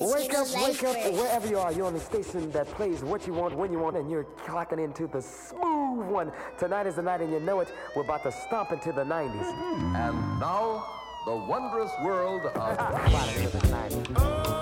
Wake up, wake up, wherever you are. You're on the station that plays what you want, when you want, and you're clocking into the smooth one. Tonight is the night, and you know it. We're about to stomp into the 90s. And now, the wondrous world of. Sliding into the 90s.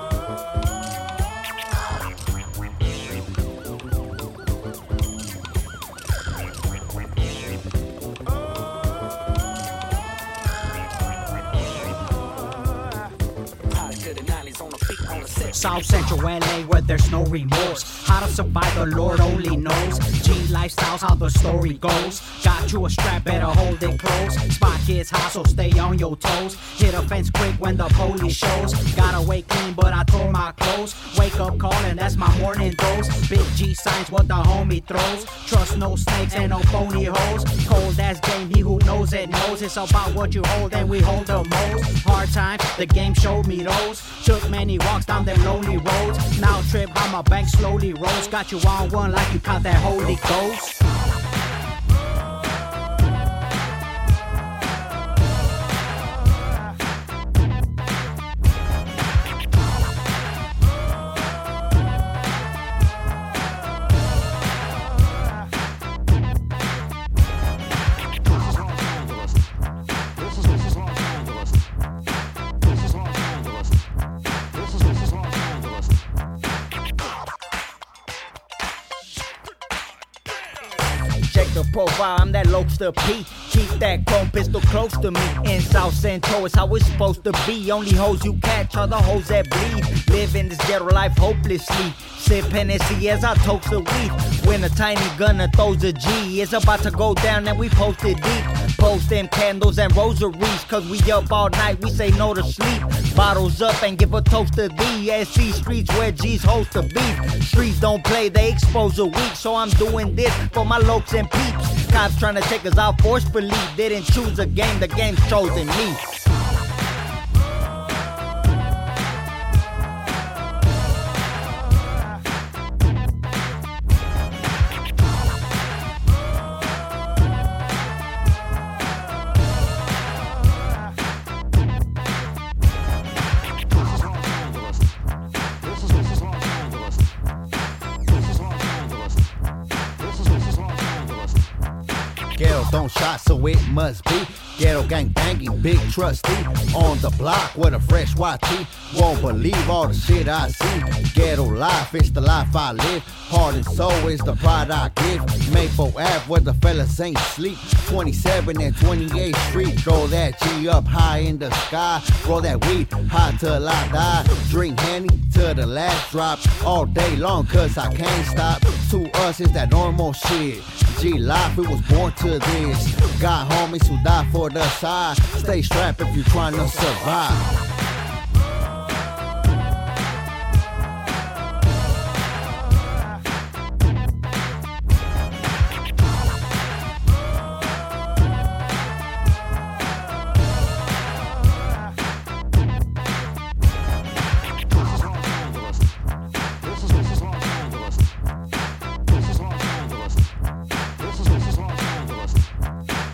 South Central LA where there's no remorse. How to survive, the Lord only knows. G lifestyles, how the story goes. Got you a strap, better hold it close. Spot gets hot, so stay on your toes. Hit a fence quick when the police shows. Gotta wake clean, but I tore my clothes. Wake up calling, that's my morning dose. Big G signs, what the homie throws. Trust no snakes and no phony hoes. Ass game, he who knows it knows. It's about what you hold, and we hold the most. Hard times, the game showed me those. Took many walks down them lonely roads. Now trip how my bank slowly rolls. Got you on one like you caught that Holy Ghost. The profile, I'm that Lobster P. Keep that chrome pistol close to me. In South Central, it's how it's supposed to be. Only hoes you catch are the hoes that bleed. Living this ghetto life hopelessly. Sip Hennessy as I toast the weed. When a tiny gunner throws a G, it's about to go down and we posted deep. Post them candles and rosaries, cause we up all night, we say no to sleep. Bottles up and give a toast to the SC streets where G's host the beef. Streets don't play, they expose the weak, so I'm doing this for my lokes and peeps. Cops trying to take us out forcefully. Didn't choose a game, the game's chosen me. Ghetto don't shot, so it must be ghetto gang banging, big trusty on the block with a fresh YT. Won't believe all the shit I see. Ghetto life, it's the life I live. Heart and soul is the pride I give. Maple Ave where the fellas ain't sleep. 27 and 28th Street, throw that G up high in the sky. Roll that weed high till I die. Drink Henny till the last drop all day long, cause I can't stop. To us, it's that normal shit. G life, we was born to this. Got homies who die for the side. Stay strapped if you're trying to survive.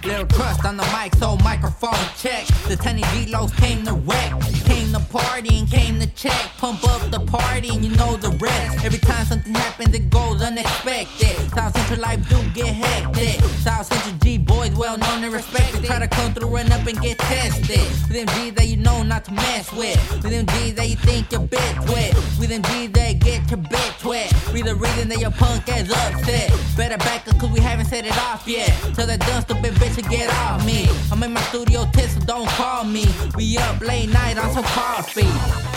Little trust on the mic, so microphone check. The tiny V-Los came to wreck. Came to party and came to check. Pump up the party and you know the rest. Every time something happens, it goes unexpected. South Central life do get hectic. South Central G boys, well known and respected. Try to come through, run up and get tested. With them G's that you know not to mess with. With them G's that you think your bitch wet. With them G's that get your bitch wet. We the reason that your punk ass upset. Better back up cause we haven't set it off yet. Tell that dumb stupid bitch to get off me. I'm in my studio, test, so don't call me. We up late night on some coffee.